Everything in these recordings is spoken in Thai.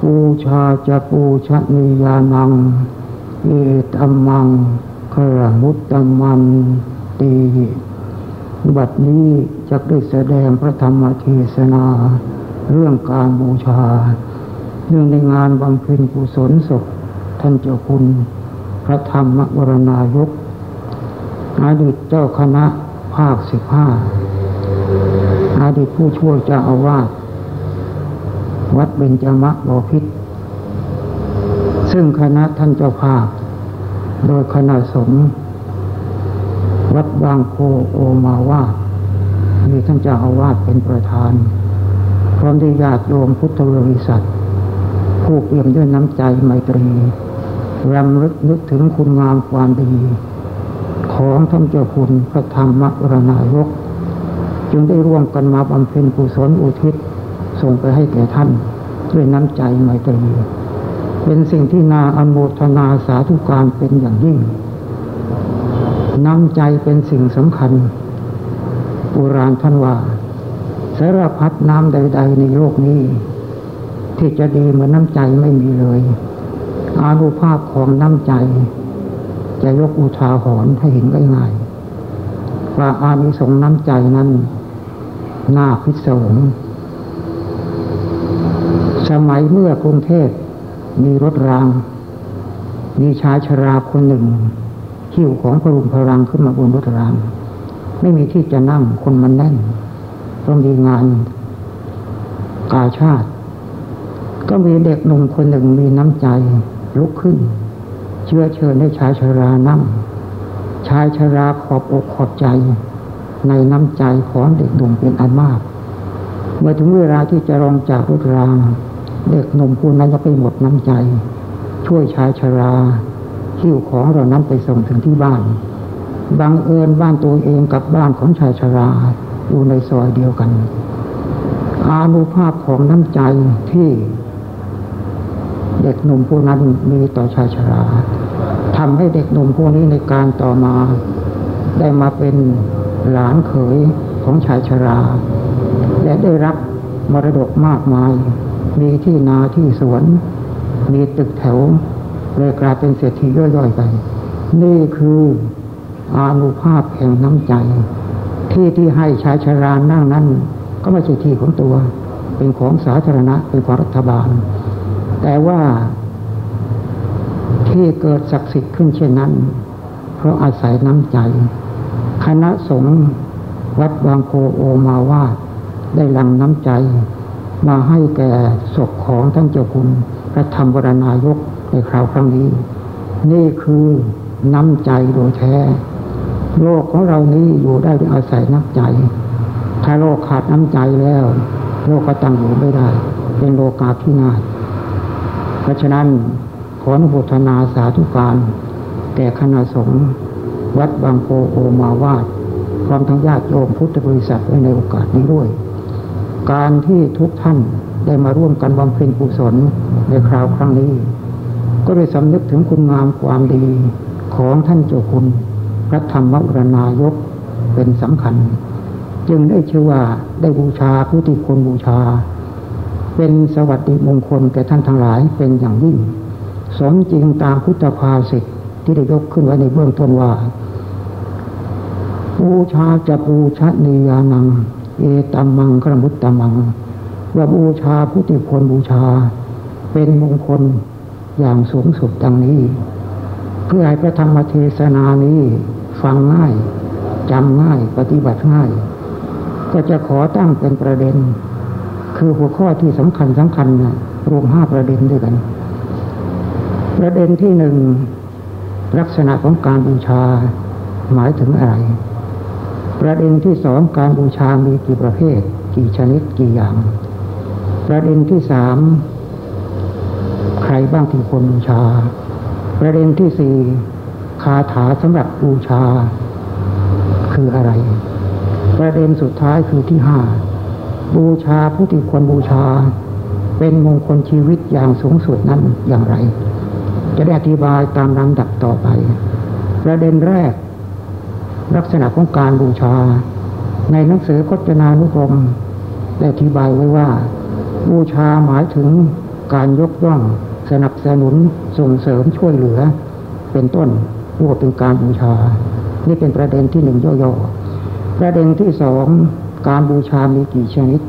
ปูชาจะปูชนียานังเอตัมมังครมุตตมันตีบัดนี้จะได้แสดงพระธรรมเทศนา เรื่องการบูชาเนื่องในงานบำเพ็ญกุศลศพท่านเจ้าคุณ พระธรรมวรณายกอดีตเจ้าคณะภาคสิบห้าอดีตผู้ช่วยเจ้าอาวาส วัดเบญจมะบพิษซึ่งคณะท่านเจ้าภาพ โดยคณะสงฆ์วัดบางโพโอมาวามีท่านเจ้าอาวาสเป็นประธาน พร้อมด้วยญาติโยมพุทธบริษัท ผู้เปี่ยมด้วยน้ำใจไมตรีรำลึกนึกถึงคุณงามความดี ของท่านเจ้าคุณพระธรรมรณายก จึงได้ร่วมกันมาบำเพ็ญกุศลอุทิศ ส่งไปให้แก่ท่าน ด้วยน้ำใจไมตรีเป็นสิ่งที่นาอนโมทนาสาธุการเป็นอย่างยิ่ง น้ำใจเป็นสิ่งสำคัญโบราณท่านว่าสารพัดน้ำใด ๆ ในโลกนี้ ที่จะดีเหมือนน้ำใจไม่มีเลยอานุภาพของน้ำใจ จะยกอุทาหรณ์ให้เห็นง่ายว่าอานิสงส์น้ำใจนั้นน่าพิศวง สมัยเมื่อกรุงเทพมีรถราง มีชายชราคนหนึ่งขิ้วของพรุงพลังขึ้นมาบนรถราง ไม่มีที่จะนั่งคนมันแน่นต้องมีงานกาชาติ ก็มีเด็กหนุ่มคนหนึ่งมีน้ำใจลุกขึ้น เชื่อเชิญให้ชายชรานั่งชายชราขอบอกขอบใจ ในน้ำใจของเด็กหนุ่มเป็นอันมาก เมื่อถึงเวลาที่จะลงจากรถราง เด็กหนุ่มผู้นั้นจะไปหมดน้ำใจ ช่วยชายชราหิ้วของเรานั้นไปส่งถึงที่บ้าน บังเอิญบ้านตัวเองกับบ้านของชายชราอยู่ในซอยเดียวกันอานุภาพของน้ำใจที่เด็กหนุ่มผู้นั้นมีต่อชายชราทำให้เด็กหนุ่มพวกนี้ในการต่อมา ได้มาเป็นหลานเขยของชายชรา และได้รับมรดกมากมาย มีที่นาที่สวน มีตึกแถวเลยกลายเป็นเศรษฐีย่อยๆไป นี่คืออานุภาพแห่งน้ำใจ ที่ที่ให้ชายชรานั่งนั้น ก็ไม่ใช่ที่ของตัว เป็นของสาธารณะเป็นของรัฐบาล แต่ว่าที่เกิดศักดิ์สิทธิ์ขึ้นเช่นนั้น เพราะอาศัยน้ำใจ คณะสงฆ์วัดบางโพโอมาวาดได้ลังน้ำใจ มาให้แก่ศพของท่านเจ้าคุณพระธรรมวรนายกในคราวครั้งนี้ นี่คือน้ำใจโดยแท้ โลกของเรานี้อยู่ได้ด้วยอาศัยน้ำใจ ถ้าโลกขาดน้ำใจแล้ว โลกก็ตั้งอยู่ไม่ได้ เป็นโลกาพินาศเพราะฉะนั้นขออนุโมทนาสาธุการแก่คณะสงฆ์วัดบางโพโอมาวาดพร้อมทั้งญาติโยมพุทธบริษัทไว้ในโอกาสนี้ด้วย การที่ทุกท่านได้มาร่วมกันบำเพ็ญกุศลในคราวครั้งนี้ ก็ได้สำนึกถึงคุณงามความดีของท่านเจ้าคุณพระธรรมวรนายกเป็นสำคัญ จึงได้ชื่อว่าได้บูชาผู้ที่ควรบูชา เป็นสวัสดิมงคลแก่ท่านทั้งหลายเป็นอย่างยิ่ง สมจริงตามพุทธภาษิตที่ได้ยกขึ้นไว้ในเบื้องต้นว่าบูชาจะบูชนียานัง เอตัมมังกรมุตตมัง ว่าบูชาผู้ที่ควรบูชา เป็นมงคลอย่างสูงสุดดังนี้ เพื่อให้พระธรรมเทศนานี้ฟังง่ายจำง่ายปฏิบัติง่าย ก็จะขอตั้งเป็นประเด็น คือหัวข้อที่สำคัญสำคัญนะรวมห้าประเด็นด้วยกัน ประเด็นที่หนึ่งลักษณะของการบูชาหมายถึงอะไร ประเด็นที่สองการบูชามีกี่ประเภท กี่ชนิดกี่อย่าง ประเด็นที่สามใครบ้างที่ควรบูชา ประเด็นที่สี่คาถาสำหรับบูชา คืออะไร ประเด็นสุดท้ายคือที่ห้าบูชาผู้ที่ควรบูชา เป็นมงคลชีวิตอย่างสูงสุดนั้นอย่างไร จะได้อธิบายตามลำดับต่อไป ประเด็นแรก ลักษณะของการบูชา ในหนังสือพจนานุกรมได้อธิบายไว้ว่า บูชาหมายถึงการยกย่องสนับสนุนส่งเสริมช่วยเหลือ เป็นต้นรวมเป็นการบูชา นี่เป็นประเด็นที่หนึ่งย่อๆประเด็นที่สองการบูชามีกี่ชนิด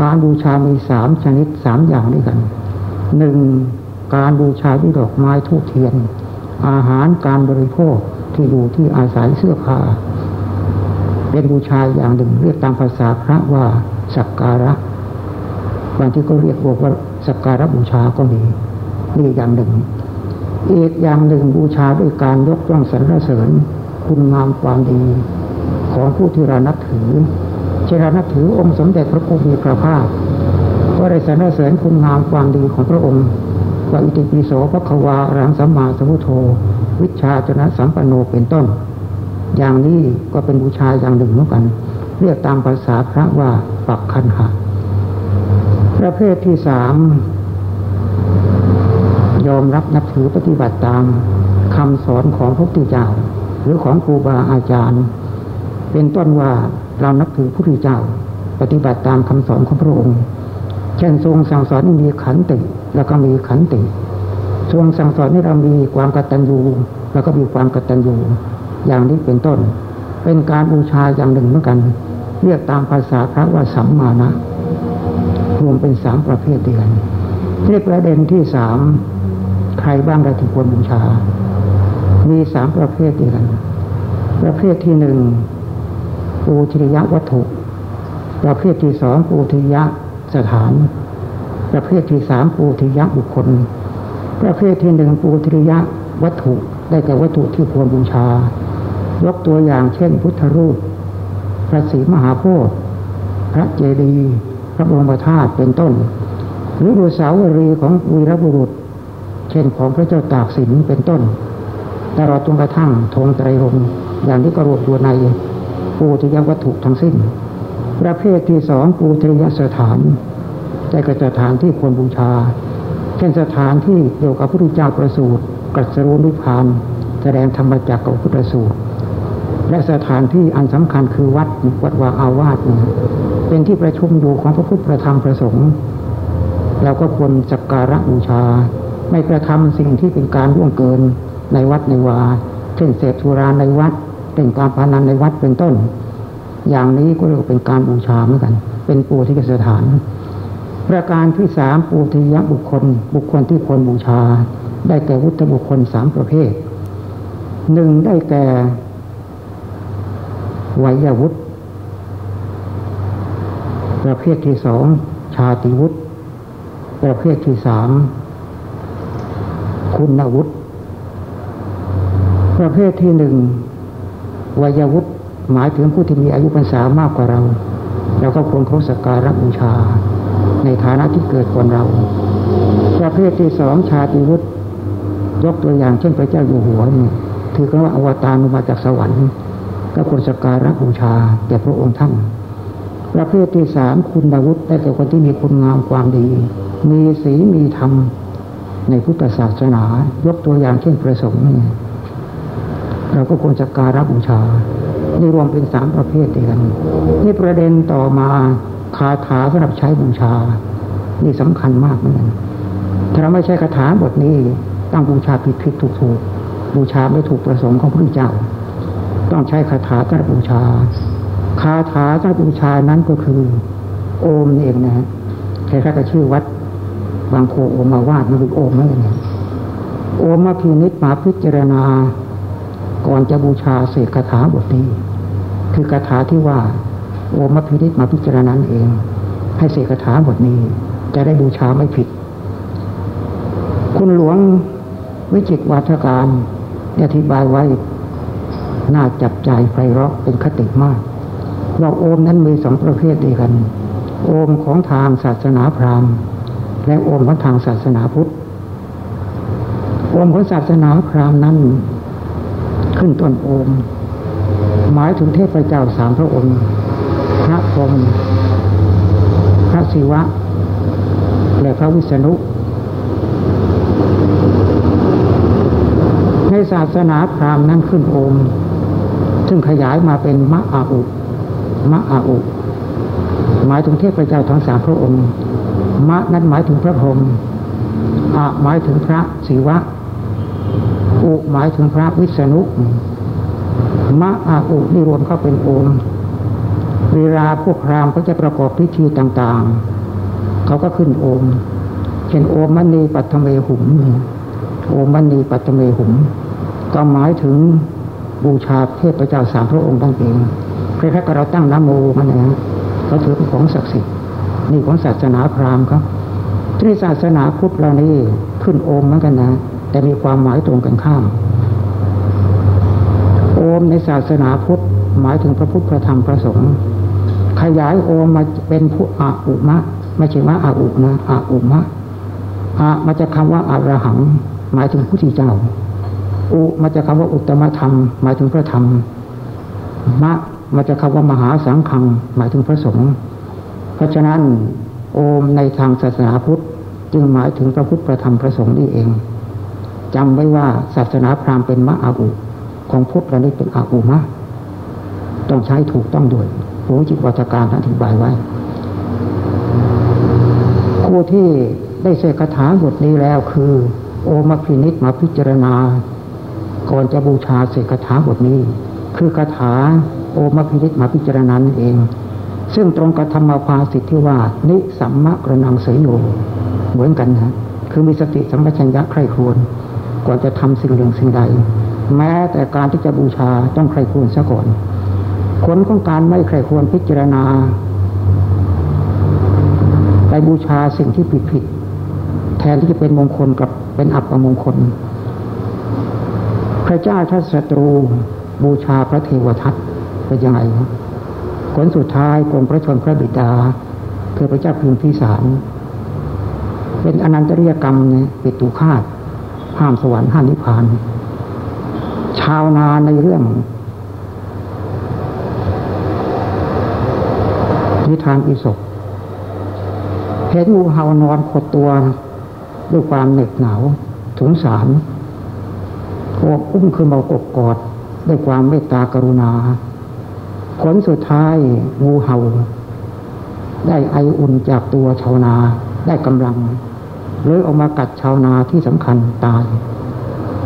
การบูชามีสามชนิดสามอย่างด้วยกันหนึ่งการบูชาด้วยดอกไม้ทูบเทียน อาหารการบริโภค ที่อยู่ที่อาศัยเสื้อผ้าเป็นบูชาอย่างหนึ่งเรียกตามภาษาพระว่าสักการะบางที่ก็เรียกว่าสักการะบูชาก็มีนี่อย่างหนึ่งอีกอย่างหนึ่งบูชาด้วยการยกย่องสรรเสริญคุณงามความดี ของผู้ที่เรานับถือเช่นเรานับถือองค์สมเด็จพระพุทธมีพระภาคก็ได้สรรเสริญคุณงามความดีของพระองค์ ว่าอิติปิโสพระควารังสัมมาสัมพุทโธวิชาจนะสัมปันโนเป็นต้น อย่างนี้ก็เป็นบูชาอย่างหนึ่งเหมือนกัน เรียกตามภาษาพระว่าปักคันหะประเภทที่สามยอมรับนับถือปฏิบัติตามคำสอนของพระพุทธเจ้า หรือของครูบาอาจารย์ เป็นต้นว่าเรานับถือพระพุทธเจ้า ปฏิบัติตามคำสอนของพระองค์ เช่นทรงสั่งสอนมีขันติ แล้วก็มีขันติทรงสั่งสอนให้เรามีความกตัญญูแล้วก็มีความกตัญญูอย่างนี้เป็นต้น เป็นการบูชาอย่างหนึ่งเหมือนกัน เรียกตามภาษาพระว่าสัมมานะรวมเป็นสามประเภทเดียวกันเรียกประเด็นที่สามใครบ้างได้ที่ควรบูชา มีสามประเภทเดียวกันประเภทที่หนึ่งปูธิริยวัตถุ ประเภทที่สองปูธิยะ สถาน ประเภทที่สามปูธิยะบุคคล ประเภทที่หนึ่งปูธิยะวัตถุได้แก่วัตถุที่ควรบูชา ยกตัวอย่างเช่น พุทธรูป พระศรีมหาโพธิ์พระเจดีย์พระบรมธาตุเป็นต้น หรือดูสาวรีของวีรบุรุษ เช่นของพระเจ้าตากสินเป็นต้นตลอดจนกระทั่งธงไตรรงอย่างที่กระรวบตัวในปูทยวัตถุทั้งสิ้น ประเภทที่สองปูทยสถานได้กระสถานที่ควรบูชา เช่นสถานที่เกี่ยวกับพระพุทธเจ้าประสูติกัสรุนิพาน แสดงธรรมจักรกับพุทธสูตร และสถานที่อันสำคัญคือวัดวัดวาอาวาสเป็นที่ประชุมอยู่ของพระพุทธประธรรมประสงค์เราก็ควรจักการะบูชา ไม่กระทำสิ่งที่เป็นการล่วงเกินในวัดในวา เช่นเสพสุราในวัดเป็นการพานันในวัดเป็นต้น อย่างนี้ก็เรียกเป็นการบูชาเหมือนกัน เป็นปูทิสถาน ประการที่สามปูทิยบุคคล บุคคลที่ควรบูชา ได้แก่วุฒิบุคคลสามประเภทหนึ่งได้แก่วัยวุฒิประเภทที่สองชาติวุฒิประเภทที่สามคุณวุฒิประเภทที่หนึ่งวัยวุฒิ หมายถึงผู้ที่มีอายุพรรษามากกว่าเราเราก็ควรเขาสักการะบูชา ในฐานะที่เกิดก่อนเรา ประเภทที่สองชาติวุฒิยกตัวอย่างเช่นพระเจ้าอยู่หัวนี่ถือกันว่าอวตารมาจากสวรรค์ก็ควรสักการะบูชาแก่พระองค์ท่านประเภทที่สามคุณดาวุฒิได้แก่คนที่มีคุณงามความดี มีศีลมีธรรมในพุทธศาสนา ยกตัวอย่างเช่นประสงค์นี่เราก็ควรจะการรับบูชา นี่รวมเป็นสามประเภทเดียวกันนี่ประเด็นต่อมาคาถาสำหรับใช้บูชา นี่สำคัญมากเหมือนกันถ้าเราไม่ใช่คาถาบทนี้ตั้งบูชาผิดผิดถูกถูกบูชาไม่ถูกประสงค์ของพระเจ้า ต้องใช้คาถาสำหรับบูชาคาถาสำหรับบูชานั้นก็คือ โอมเองนะฮะใครๆก็ชื่อวัดบางโคโอมาวาดมันเป็นโอมนั่นเองโอมมาพินิจมาพิจารณา ก่อนจะบูชาเสกคาถาบทนี้ คือคาถาที่ว่าโอมพินิษมาพิจารณาเอง ให้เสกคาถาบทนี้ จะได้บูชาไม่ผิด คุณหลวงวิจิตวัฒการอธิบายไว้น่าจับใจไพเราะเป็นคติมากว่าโอมนั้นมีสองประเภทด้วยกัน โอมของทางศาสนาพราหมณ์ และโอมของทางศาสนาพุทธโอมของศาสนาพราหมณ์นั้น ขึ้นต้นโอม หมายถึงเทพเจ้าสามพระองค์ พระพรหมพระศิวะ และพระวิษณุ ในศาสนาพราหมณ์นั้นขึ้นโอมซึ่งขยายมาเป็นมะอาอุมะอาอุ หมายถึงเทพเจ้าทั้งสามพระองค์ มะนั้นหมายถึงพระพรหมอะหมายถึงพระศิวะอุหมายถึงพระวิษณุ มะอาอุนี่รวมเข้าเป็นโอมเวลาพวกรามเขาจะประกอบพิธีต่างๆ เขาก็ขึ้นโอมเช่นโอมมณีปัตเมหุมโอมมณีปัตเมหุม ก็หมายถึงบูชาเทพเจ้าสามพระองค์ตั้งเองคล้ายๆกับเราตั้งน้ำโมมันนะเขาถือเป็นของศักดิ์สิทธิ์นี่ของศาสนาพราหมณ์ครับที่ศาสนาพุทธเรานี่ขึ้นโอมเหมือนกันนะ แต่มีความหมายตรงกันข้าม มในศาสนาพุทธหมายถึงพระพุทธพระธรรมพระสงฆ์ขยายโอมมาเป็นผู้อาอุมะไม่ใช่ว่าอาอุนะอาอุมะอามาจากคำว่าอารหัง หมายถึงผู้ที่เจ้า อุมาจากคำว่าอุตมธรรม หมายถึงพระธรรมมะมาจากคำว่ามหาสังฆัง หมายถึงพระสงฆ์เพราะฉะนั้นโอมในทางศาสนาพุทธจึงหมายถึงพระพุทธพระธรรมพระสงฆ์นี่เองจำไว้ว่าศาสนาพราหมณ์เป็นมะอาอุ ของพุทธเรานี่เป็นอาอุมะต้องใช้ถูกต้องด้วยผู้จิตวัตการอธิบายไว้ผู้ที่ได้เสกคาถาบทนี้แล้วคือ โอมาพินิษมาพิจารณา ก่อนจะบูชาเสกคาถาบทนี้ คือคาถาโอมาพินิษมาพิจารณานั่นเอง ซึ่งตรงกับธรรมภาสิทธิว่า นิสัมมะกระนังเสยโยเหมือนกันนะคือมีสติสัมปชัญญะใคร่ครวญก่อนจะทำสิ่งหนึ่งสิ่งใด แม้แต่การที่จะบูชาต้องใครควญซะก่อนผลของการไม่ใครควรพิจารณา ไปบูชาสิ่งที่ผิดผิดแทนที่จะเป็นมงคลกับเป็นอับปมงคล พระเจ้าทัศตรูบูชาพระเทวทัตเป็นยังไงผลสุดท้ายกรมพระชนพระบิดา คือพระเจ้าพิมพิสาร เป็นอนันตริยกรรมเนี่ยปิดตูคาดห้ามสวรรค์ห้ามนิพพาน ชาวนาในเรื่องนิทานอิศกเห็นงูเห่านอนขดตัวด้วยความเหน็บหนาวสงสารโอบอุ้มคือมากบกอดด้วยความเมตตากรุณา ผลสุดท้ายงูเห่า ได้ไออุ่นจากตัวชาวนาได้กำลังเลยออกมากัดชาวนาที่สำคัญตาย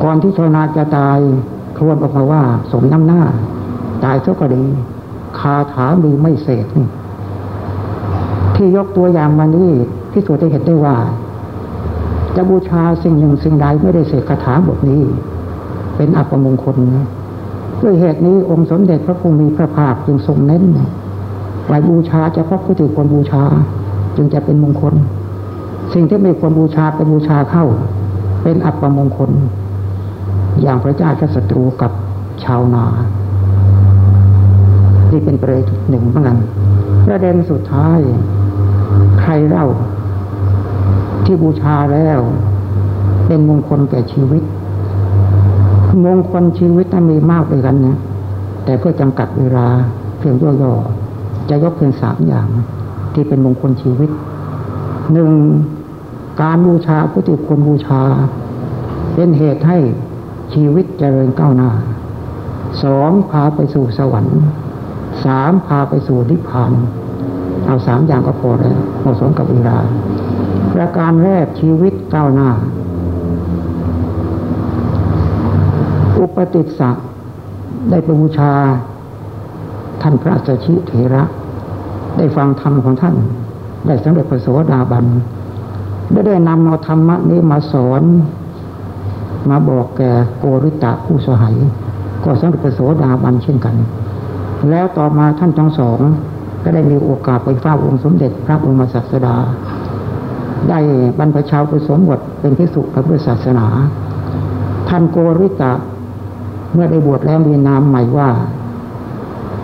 ก่อนที่ชาวนาจะตาย ครวญออกมาว่า สมน้ำหน้า ตายเท่าก็ดีคาถามีไม่เสกนี่ที่ยกตัวอย่างมานี้ที่สุดได้เห็นได้ว่า จะบูชาสิ่งหนึ่งสิ่งใดไม่ได้เสกคาถาบทนี้ เป็นอัปมงคลนะด้วยเหตุนี้องค์สมเด็จพระพุทธมีพระภาคจึงทรงเน้นไว้บูชาจะพาะผู้ที่ควรบูชา จึงจะเป็นมงคล สิ่งที่ไม่ควรบูชาไปบูชาเข้า เป็นอัปมงคล อย่างพระเจ้าชัศัตรูกับชาวนา ที่เป็นประเด็นหนึ่งเหมือนกันประเด็นสุดท้าย ใครเล่า ที่บูชาแล้ว เป็นมงคลแก่ชีวิต มงคลชีวิตนั้นมีมากเลยกันนะแต่เพื่อจำกัดเวลาเพียงย่อๆจะยกเพียงสามอย่าง ที่เป็นมงคลชีวิตหนึ่งการบูชาผู้ที่ควรบูชา เป็นเหตุให้ ชีวิตเจริญก้าวหน้าสองพาไปสู่สวรรค์สามพาไปสู่นิพพานเอาสามอย่างก็พอแล้วเหมาะสมกับเวลาประการแรกชีวิตก้าวหน้า อุปติสสะได้ปบูชา ท่านพระสัชิเถระ ได้ฟังธรรมของท่าน ได้สำเร็จพระโสดาบันได้ได้นำเอาธรรมะนี้มาสอน มาบอกแก่โกริตะผู้สหายก็สำเร็จพระโสดาบันเช่นกัน แล้วต่อมาท่านทั้งสองก็ได้มีโอกาสไปเฝ้าองค์สมเด็จพระองค์มาศาสดา ได้บรรพชาไปสมบทเป็นพิสุพระพุทธศาสนา ท่านโกริตะเมื่อได้บวชแล้วมีนามใหม่ว่า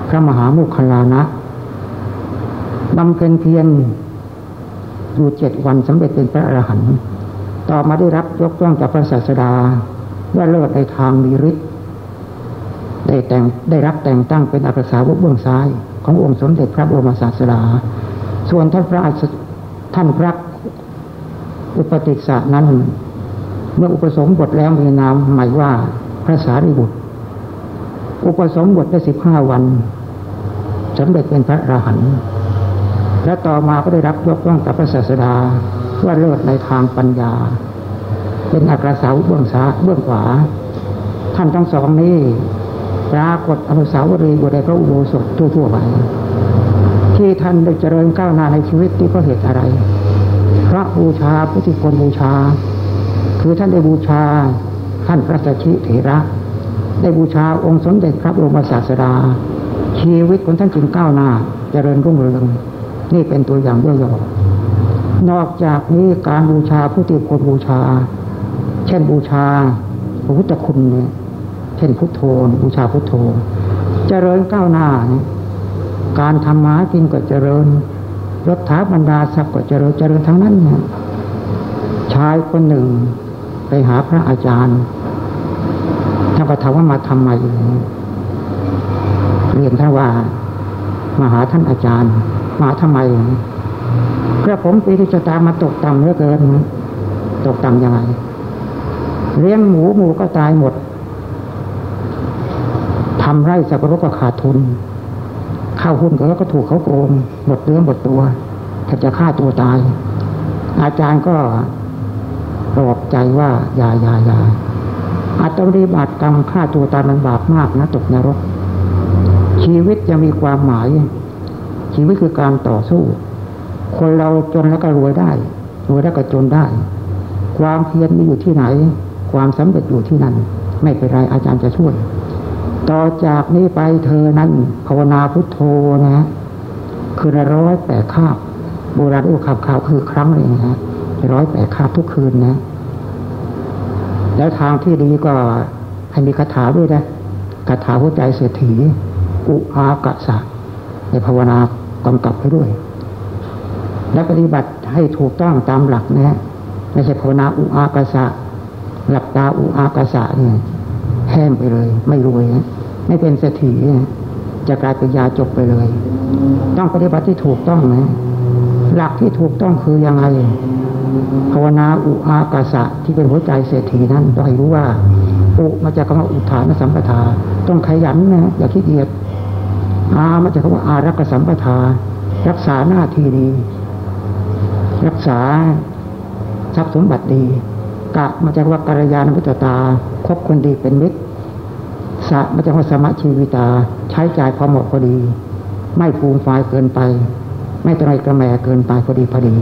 พระมหามุคลานะบำเพ็ญเพียรอยู่เจ็ดวันสำเร็จเป็นพระอรหันต์ต่อมาได้รับ ยกย่องจากพระศาสดา ว่าเลิศในทางมีฤทธิ์ได้แต่งได้รับแต่งตั้งเป็นอักษาวกเบื้องซ้าย ขององค์สมเด็จพระบรมศาสดา ส่วนท่านพระท่านพระอุปติสสะนั้น เมื่ออุปสมบทแล้วมีนามหมายว่าพระสารีบุตร อุปสมบทได้สิบห้าวันสำเร็จเป็นพระอรหันต์และต่อมาก็ได้รับยกย่องกับพระศาสดาว่าเลิศในทางปัญญา เป็นอักษาวเบื้องซ้ายเบื้องขวา ท่านทั้งสองนี้ปรากฏอนุสาวรีย์อยู่ในพระอุโบสถทั่วๆไปที่ท่านได้เจริญก้าวหน้าในชีวิตที่ก็เหตุอะไร พระบูชาพุทธิคนบูชา คือท่านได้บูชาท่านพระสัชชิเถระ ได้บูชาองค์สมเด็จพระบรมศาสดา ชีวิตของท่านจึงก้าวหน้าเจริญรุ่งเรืองนี่เป็นตัวอย่างย่อนอกจากนี้การบูชาผู้ที่คนบูชา เช่นบูชาพระพุทธคุณเนี่ยเช่นพุทโธบูชาพุทโธ เจริญก้าวหน้าเนี่ยการทำมาจริงก็เจริญรถท้าบรรดาศักดิ์ก็เจริญเจริญทั้งนั้นเนี่ยชายคนหนึ่งไปหาพระอาจารย์ท่านก็ถามว่ามาทำไมเรียนท่านว่ามาหาท่านอาจารย์ มาทำไมกระผมปีที่จะตามมาตกต่ำเหลือเกิน ตกต่ำยังไง เลี้ยงหมูหมูก็ตายหมดทำไร่สับปะรดก็ขาดทุนเข้าหุ้นก็ถูกเขาโกงหมดเนื้อหมดตัวแทบจะฆ่าตัวตาย อาจารย์ก็ปลอบใจว่าอย่าอย่าอย่าอาตริบาตกรรมฆ่าตัวตายมันบาปมากนะตกนรก ชีวิตจะมีความหมาย ชีวิตคือการต่อสู้ คนเราจนแล้วก็รวยได้ รวยแล้วก็จนได้ ความเพียรมีอยู่ที่ไหน ความสำเร็จอยู่ที่นั่น ไม่เป็นไรอาจารย์จะช่วย ต่อจากนี้ไปเธอนั้นภาวนาพุทโธนะ คือร้อยแปดคาบโบราณอุขับข่าวคือครั้งหนึ่งนะร้อยแปดคาบทุกคืนนะ แล้วทางที่ดีก็ให้มีคาถาด้วยนะคาถาหัวใจเศรษฐีอุอากะสะในภาวนากำกับให้ด้วย และปฏิบัติให้ถูกต้องตามหลักนะไม่ใช่ภาวนาอุอากาสะ หลับตาอุอากาสะเนี่ยแห้งไปเลย ไม่รวยไม่เป็นเศรษฐีจะกลายเป็นยาจบไปเลย ต้องปฏิบัติที่ถูกต้องนะหลักที่ถูกต้องคือยังไงภาวนาอุอากาสะที่เป็นหัวใจเศรษฐีนั้นต้องให้รู้ว่า อุมาจากคำว่าอุทานสัมปทา ต้องขยันนะอย่าขี้เกียจอามาจากคำว่าอารักษสัมปทา รักษาหน้าที่ดี รักษาทรัพย์สมบัติดี กะมาจากว่ากัลยาณมิตรตาคบคนดีเป็นมิตรสะมาจากว่าสมชีวิตา ใช้จ่ายพอเหมาะพอดี ไม่ฟูมฟายเกินไป ไม่ตรายกระแมเกินไปพอดีพอดี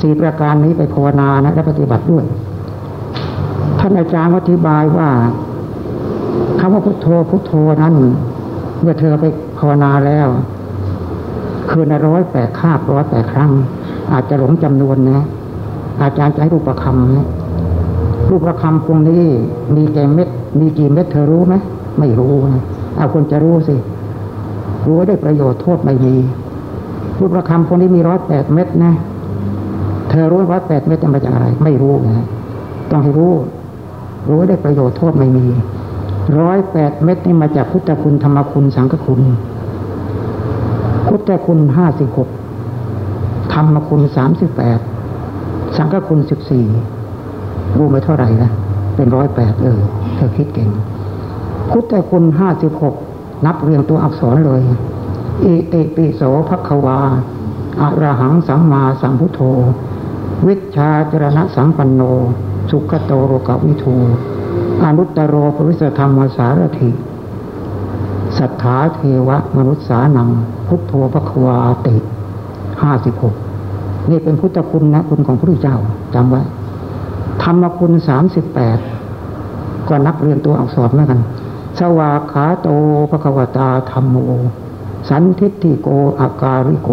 สี่ประการนี้ไปภาวนานะและปฏิบัติด้วยท่านอาจารย์อธิบายว่าคำว่าพุทโธพุทโธนั้น เมื่อเธอไปภาวนาแล้ว คืนร้อยแปดคาบร้อยแปดครั้ง อาจจะหลงจำนวนนะ อาจารย์จะให้รูปประคำนะ รูปประคำพวงนี้มีแก่เม็ด มีกี่เม็ดเธอรู้ไหมไม่รู้นะเอาคนจะรู้สิ รู้ได้ประโยชน์โทษไม่มี รูปประคำพวงนี้มีร้อยแปดเม็ดนะ เธอรู้ร้อยแปดเม็ดจะมาจากอะไร ไม่รู้นะต้องให้รู้ รู้ได้ประโยชน์โทษไม่มีร้อยแปดเม็ดนี่มาจากพุทธคุณธรรมคุณสังฆคุณ พุทธคุณห้าสิบหกธรรมคุณสามสิบแปดสังฆคุณสิบสี่ รู้ไหมเท่าไหร่นะเป็นร้อยแปดเลยเธอคิดเก่งพุทธคุณห้าสิบหกนับเรียงตัวอักษรเลยอิติปิโสภควาอะระหังสัมมาสัมพุทโธ วิชาจรณะสัมปันโน สุขโตโรกวิทูอนุตตโรปวิสธรรมสารถิสัทธาเทวะมนุษย์สานัง พุทโธพระควาติห้าสิบหกนี่เป็นพุทธคุณนะคุณของพระพุทธเจ้าจำไว้ ธรรมคุณสามสิบแปดก็นักเรียนตัวอักษรเหมือนกันสวาขาโตพระควตาธรรมโม สันทิติโกอาการิโก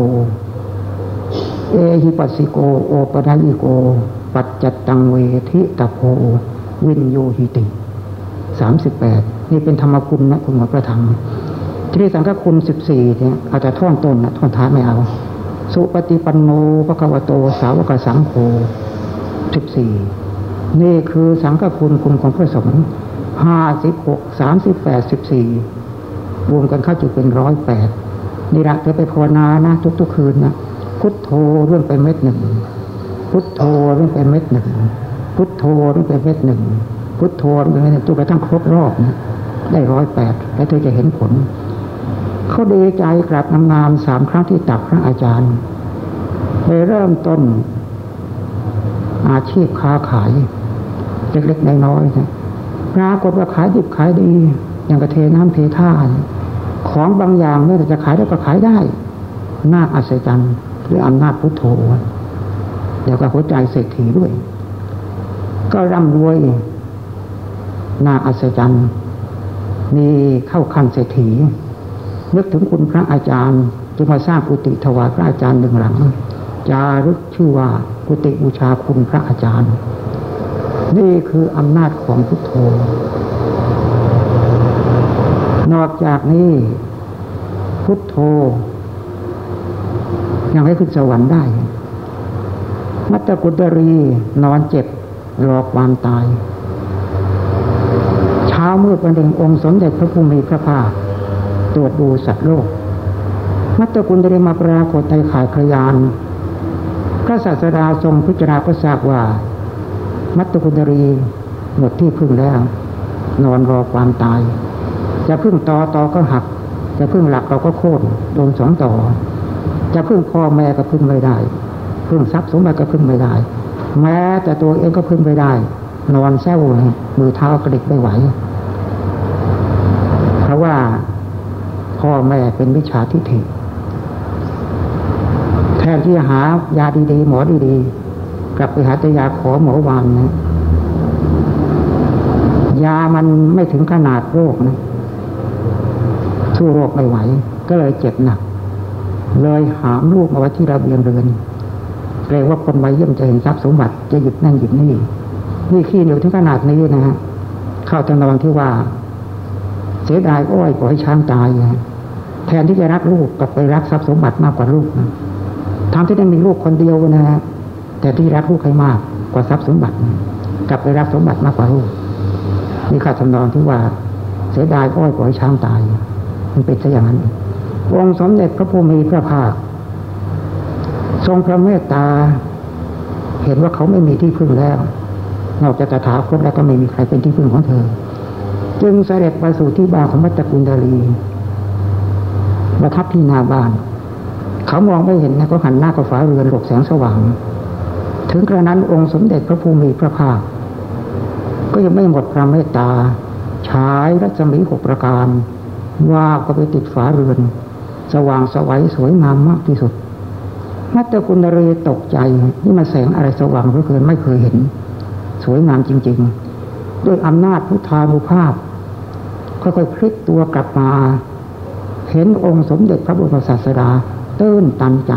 เอหิปัสสิโก โอปนายิโก ปัจจัตังเวทิตโพวินโยหิติสามสิบแปดนี่เป็นธรรมคุณนะคุณหมอประธรรมที่นี่สังฆคุณสิบสี่เนี่ยอาจจะท่อนต้นนะท่อนท้ายไม่เอา สุปฏิปันโนพระกวโต สาวกสังโฆสิบสี่ นี่คือสังฆคุณคุณของพระสงฆ์ห้าสิบหกสามสิบแปดสิบสี่รวมกันเข้าจุเป็นร้อยแปดนี่ละเธอไปภาวนานะ ทุก ๆ คืนนะพุทโธเรื่องไปเม็ดหนึ่ง พุทโธเรื่องไปเม็ดหนึ่ง พุทโธเรื่องไปเม็ดหนึ่ง พุทโธเรื่องไปเม็ดหนึ่งจนกระทั่งครบรอบนะได้ร้อยแปดแล้วเธอจะเห็นผลเขาดีใจกลับงามสามครั้งที่ตักพระอาจารย์ไปเริ่มต้นอาชีพค้าขาย เล็กๆน้อยๆนะปรากฏว่าขายดิบขายดี อย่างกระเทน้ำเทท่าของบางอย่างเนี่จะขายได้ก็ขายได้น่าอัศจรรย์ด้วยอำนาจพุทโธเดี๋ยวก็หัวใจเศรษฐีด้วย ก็ร่ำรวยน่าอัศจรรย์มีเข้าขั้นเศรษฐีนึกถึงคุณพระอาจารย์จึงมาสร้างกุฏิถวายพระอาจารย์หนึ่งหลัง จารึกชื่อว่ากุฏิบูชาคุณพระอาจารย์ นี่คืออำนาจของพุทโธ นอกจากนี้ พุทโธ ยังให้ขึ้นสวรรค์ได้ มัตตกุฎรีนอนเจ็บรอความตาย เช้ามืดวันหนึ่งองค์สมเด็จพระพุทธมีพระภาคตรวจดูสัตว์โลก มัตตกุฎรีมาปรากฏในขายขยานพระศาสดาทรงพิจารณาก็ทราบว่า มัตตุกุฎรีหมดที่พึ่งแล้ว นอนรอความตาย จะพึ่งต่อต่อก็หัก จะพึ่งหลักเราก็โค่นโดนสองต่อ จะพึ่งพ่อแม่ก็พึ่งไม่ได้ พึ่งทรัพย์สมบัติก็พึ่งไม่ได้ แม้แต่ตัวเองก็พึ่งไม่ได้ นอนแซวมือเท้ากระดิกไม่ไหว เพราะว่าพ่อแม่เป็นวิชาทิฏฐิแทนที่จะหายาดีๆ หมอดีๆ กลับไปหาแต่ยาขอหมอวานนะยามันไม่ถึงขนาดโรคนะสู้โรคไม่ไหว ก็เลยเจ็บหนัก เลยหามลูกมาไว้ที่ระเบียงเรือนเกรงว่าคนมาเยี่ยมจะเห็นทรัพย์สมบัติจะหยิบนั่นหยิบนี่นี่ขี้เหนียวถึงขนาดนี้นะฮะเข้าจังนอนที่ว่า เสียดายอ้อยปล่อยช้างตายนะแทนที่จะรักลูกกลับไปรักทรัพย์สมบัติมากกว่าลูกนะทำที่ได้มีลูกคนเดียวนะฮะ แต่ที่รักลูกให้มากกว่าทรัพย์สมบัติกลับไปรักสมบัติมากกว่าลูกนี่ข้าทำนองที่ว่าเสียดายอ้อยปล่อยช้างตาย มันเป็นซะอย่างนั้นองค์สมเด็จพระพุทธมีพระภาค ทรงพระเมตตา เห็นว่าเขาไม่มีที่พึ่งแล้ว นอกจากตถาคตแล้วก็ไม่มีใครเป็นที่พึ่งของเธอ จึงเสด็จไปสู่ที่บ้านของมัตตกุณดาลีประทับที่นาบ้าน เขามองไม่เห็นนะเขาหันหน้ากับฝาเรือนหลบแสงสว่าง ถึงกระนั้นองค์สมเด็จพระภูมิพระภาค ก็ยังไม่หมดพระเมตตาฉายรัศมีหกประการ ว่าก็ไปติดฝาเรือน สว่างสวัยสวยงามมากที่สุด มัตตกุณเรตกใจนี่มาแสงอะไรสว่างเหลือเกินไม่เคยเห็น สวยงามจริง ๆ ด้วยอำนาจพุทธานุภาพค่อยๆพลิกตัวกลับมา เห็นองค์สมเด็จพระบรมศาสดาตื้นตันใจ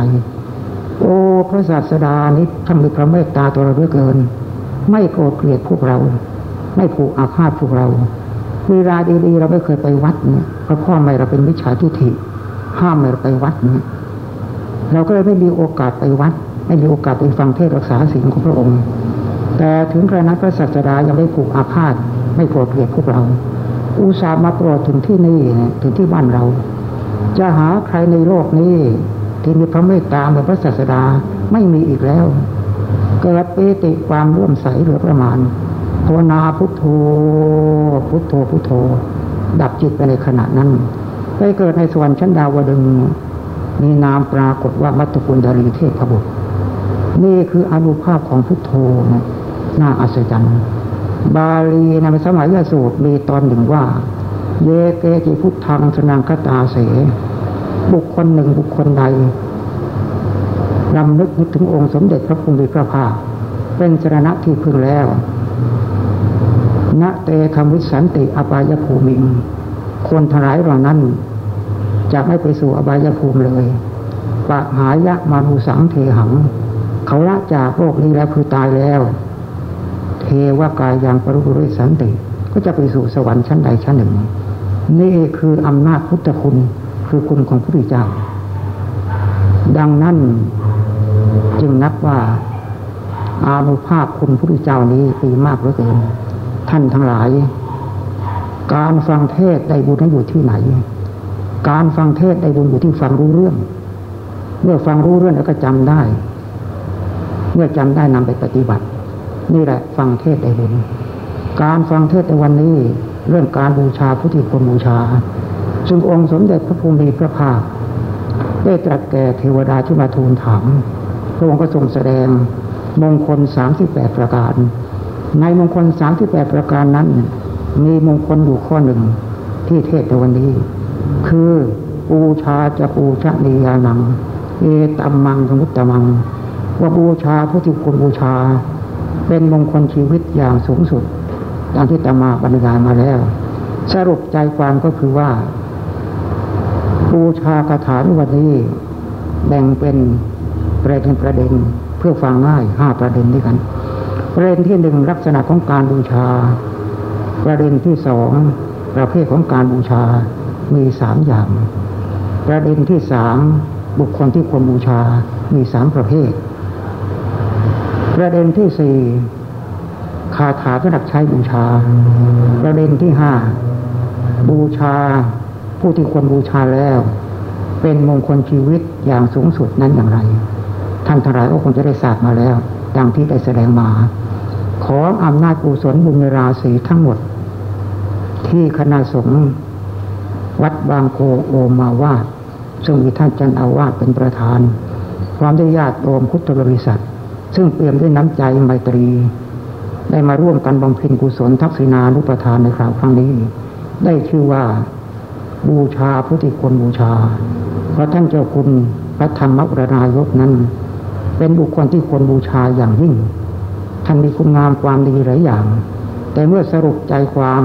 โอ้พระศาสดานี้ท่านมีพระเมตตาตัวเราเหลือเกิน ไม่โกรธเกลียดพวกเรา ไม่ผูกอาฆาตพวกเราเวลาดีๆเราไม่เคยไปวัดเนี่ยเพราะพ่อแม่เราเป็นมิจฉาทิฏฐิห้ามไม่เราไปวัดเนี่ยเราก็เลยไม่มีโอกาสไปวัด ไม่มีโอกาสไปฟังเทศรักษาสิ่งของพระองค์ แต่ถึงกระนั้นพระศาสดายังไม่ผูกอาฆาตไม่โกรธเกลียดพวกเรา อุตส่าห์มาโปรดถึงที่นี่ถึงที่บ้านเรา จะหาใครในโลกนี้ ที่มีพระเมตตาเหมือนพระศาสดาไม่มีอีกแล้ว เกิดเปติความร่วมใสเหลือประมาณภาวนาพุทโธพุทโธพุทโธ ดับจิตไปในขณะนั้นไปเกิดในส่วรรค์ชั้นดาวดึง มีนามปรากฏว่ามัตตกุลดารีเทพบุตรนี่คืออนุภาพของพุทโธนะน่าอัศจรรย์บาลีในสมัยยสูตรมีตอนหนึ่งว่า เยเกจิพุทธังสนังคตาเส บุคคลหนึ่งบุคคลใดรำนึกนึกถึงองค์สมเด็จพระพุทธพระภาคเป็นสรณะที่พึงแล้วณเตคำวิสันติอบายภูมิงคนทลายเหล่านั้นจะไม่ไปสู่อบายภูมิเลยปะหายะมานุสังเทหัง เขาละจากโลกนี้แล้วคือตายแล้ว เทวกายยังปรุรุสันติ ก็จะไปสู่สวรรค์ชั้นใดชั้นหนึ่ง นี่คืออำนาจพุทธคุณ คือคุณของพระพุทธเจ้า ดังนั้นจึงนับว่าอานุภาพคุณพระพุทธเจ้านี้ดีมากเหลือเกิน ท่านทั้งหลาย การฟังเทศได้บุญนั้นอยู่ที่ไหน การฟังเทศได้บุญอยู่ที่ฟังรู้เรื่อง เมื่อฟังรู้เรื่องแล้วก็จำได้ เมื่อจำได้นำไปปฏิบัติ นี่แหละฟังเทศได้บุญ การฟังเทศในวันนี้เรื่องการบูชาพุทธิคุณบูชา ซึ่งองค์สมเด็จพระภูมิพระภาค ได้ตรัสแก่เทวดาที่มาทูลถามพระองค์ก็ทรงแสดงมงคลสามสิบแปดประการ ในมงคลสามสิบแปดประการนั้น มีมงคลอยู่ข้อหนึ่งที่เทศในวันนี้ คือบูชาจะบูชานียานัง เอตัมมังสมุตตมัง ว่าบูชาพระทิคุณบูชา เป็นมงคลชีวิตอย่างสูงสุดดังที่ตมาบรรยายมาแล้ว สรุปใจความก็คือว่า บูชากถาในวันนี้แบ่งเป็นประเด็นประเด็นเพื่อฟังง่ายห้าประเด็นด้วยกัน ประเด็นที่หนึ่งลักษณะของการบูชา ประเด็นที่สองประเภทของการบูชามีสามอย่าง ประเด็นที่สามบุคคลที่ควรบูชามีสามประเภท ประเด็นที่สี่คาถาสำหรับใช้บูชา ประเด็นที่ห้าบูชา ผู้ที่ควรบูชาแล้ว เป็นมงคลชีวิตอย่างสูงสุดนั้นอย่างไร ท่านทั้งหลายก็คงจะได้ทราบมาแล้ว ดังที่ได้แสดงมา ขออำนาจกุศลบุญราศีทั้งหมด ที่คณะสงฆ์วัดบางโคโอมาวาดซึ่งมีท่านจันอาวาสเป็นประธาน ความได้ญาติโยมพุทธบริษัท ซึ่งเปี่ยมด้วยน้ำใจไมตรี ได้มาร่วมกันบำเพ็ญกุศลทักษิณานุปทานในคราวครั้งนี้ ได้ชื่อว่า บูชาพุทธิคนบูชา เพราะท่านเจ้าคุณพระธรรมวรนายกนั้น เป็นบุคคลที่ควรบูชาอย่างยิ่ง ท่านมีคุณงามความดีหลายอย่าง แต่เมื่อสรุปใจความ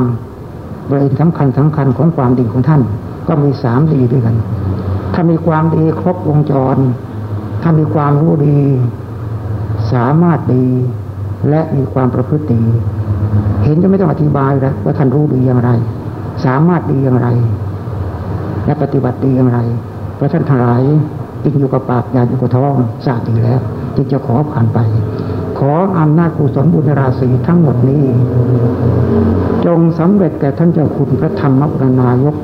ประเด็นสำคัญสำคัญของความดีของท่าน ก็มีสามดีด้วยกันถ้ามีความดีครบวงจร ถ้ามีความรู้ดี สามารถดี และมีความประพฤติดี เห็นจะไม่ต้องอธิบายแล้วว่าท่านรู้ดีอย่างไร สามารถดีอย่างไร และปฏิบัติดีอย่างไร เพราะท่านทั้งหลายกินอยู่กับปากอยาอยู่กับท้องทราบดีแล้ว จึงจะขอผ่านไป ขออำนาจกุศลบุญราศีทั้งหมดนี้ จงสำเร็จแก่ท่านเจ้าคุณพระธรรมปรนายก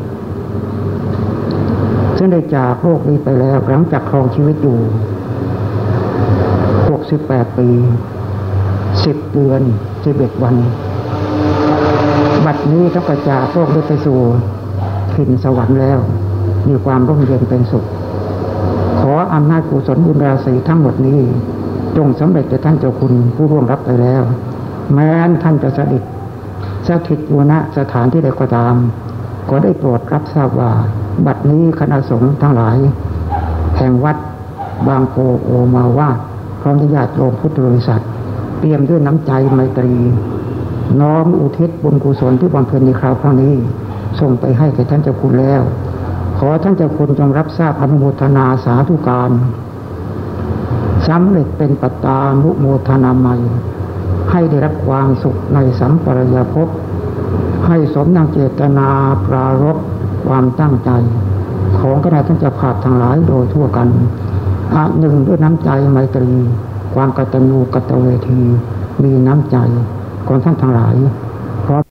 ซึ่งได้จากโลกนี้ไปแล้วหลังจากครองชีวิตอยู่ 68 ปี 10 เดือน 11 วัน บัดนี้ท่านกระจากโลกได้ไปสู่ ถิ่นสวรรค์แล้ว มีความร่มเย็นเป็นสุข ขออำนาจกุศลบุญราศีทั้งหมดนี้ จงสำเร็จแก่ท่านเจ้าคุณผู้ร่วงรับไปแล้ว แม้นท่านจะสถิตสถิตอยู่ณสถานที่ใดก็ตาม ก็ได้โปรดรับทราบว่า บัดนี้คณะสงฆ์ทั้งหลาย แห่งวัดบางโพโอมาวาพร้อมญาติโยมพุทธบริษัทเตรียมด้วยน้ำใจไมตรี น้อมอุทิศบุญกุศลที่บำเพ็ญในคราวครั้งนี้ ส่งไปให้แก่ท่านเจ้าคุณแล้ว ขอท่านเจ้าคุณจงรับทราบอนุโมทนาสาธุการสำเร็จเป็นปตานุโมทนาใหม่ ให้ได้รับความสุขในสัมปรายภพให้สมดังเจตนาปรารบความตั้งใจ ของคณะท่านเจ้าภาพทั้งหลายโดยทั่วกันอันหนึ่งด้วยน้ำใจไมตรี ความกตัญญูกตเวทีมีน้ำใจของท่านทั้งหลาย